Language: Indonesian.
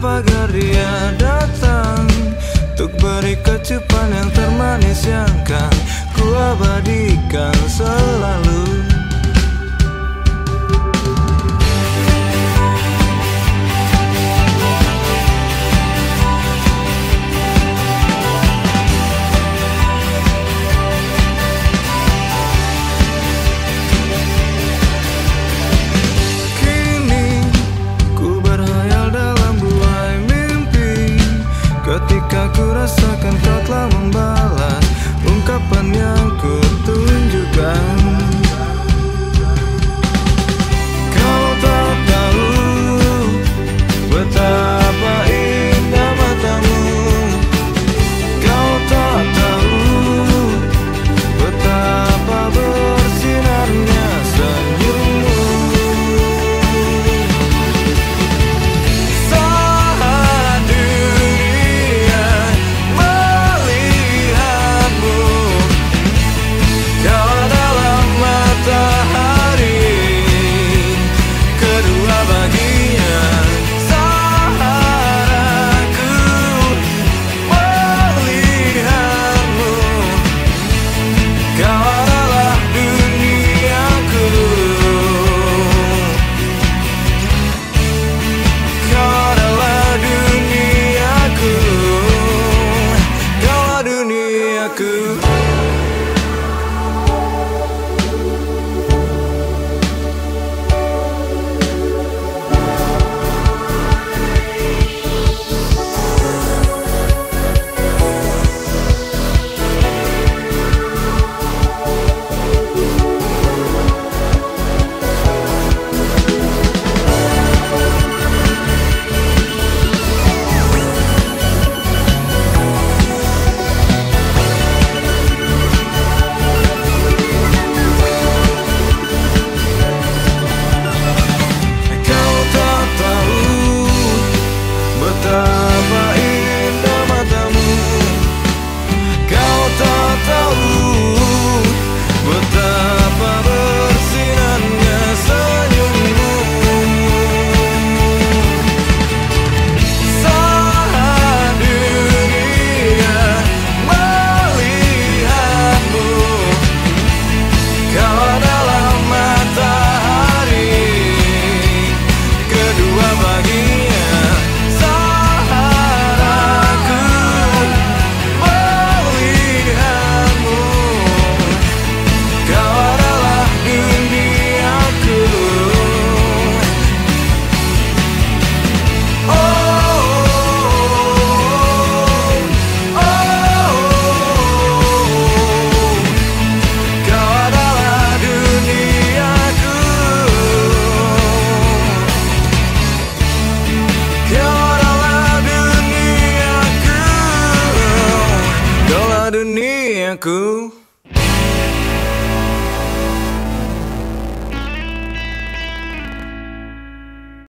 pagar dia datang Untuk beri kecupan yang termanis yang kan Ku abadikan selalu. Cool.